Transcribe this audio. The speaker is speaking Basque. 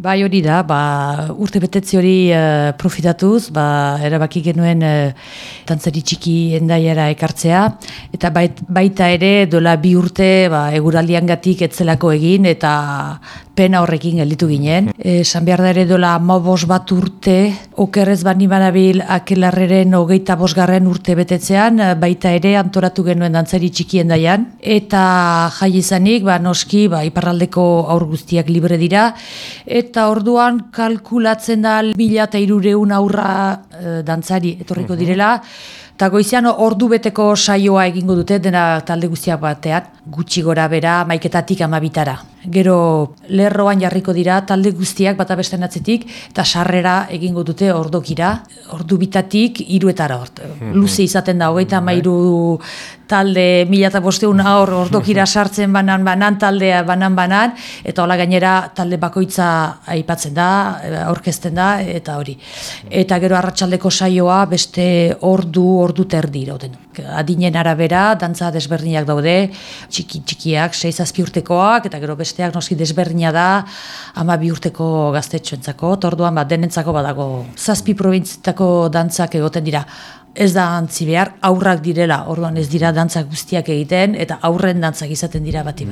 Bai hori da, ba, urte betetzi hori uh, profitatuz, ba, erabaki genuen uh, tantzari txiki endaiara ekartzea, eta bait, baita ere dola bi urte ba, eguraldian gatik etzelako egin, eta pena horrekin gelditu ginen. Esan behar da ere dola mobos bat urte, okerrez bani banabil akelarreren hogeita bosgarren urte betetzean, baita ere antoratu genuen dantzari txikien daian. Eta jai izanik, ba, noski, ba, iparraldeko aur guztiak libre dira, eta orduan kalkulatzen da bila eta irureun aurra e, dantzari etorriko mhm. direla, Eta goizian ordu beteko saioa egingo dute dena talde guztiak batean, gutxi gora bera maiketatik amabitara. Gero lerroan jarriko dira talde guztiak bata besten atzetik eta sarrera egingo dute ordokira, ordu bitatik iruetara. Mhm. Luze izaten da, hogeita bai. mairu talde mila eta bosteun aur ordokira sartzen banan banan taldea banan banan eta hola gainera talde bakoitza aipatzen da aurkezten da eta hori eta gero arratsaldeko saioa beste ordu ordu terdi irauten adinen arabera dantza desberdinak daude txiki txikiak 6 7 urtekoak eta gero besteak noski desberdina da 12 urteko gaztetxoentzako orduan bat denentzako badago zazpi probintzietako dantzak egoten dira ez da antzi behar, aurrak direla, orduan ez dira dantzak guztiak egiten, eta aurren dantzak izaten dira bati bat.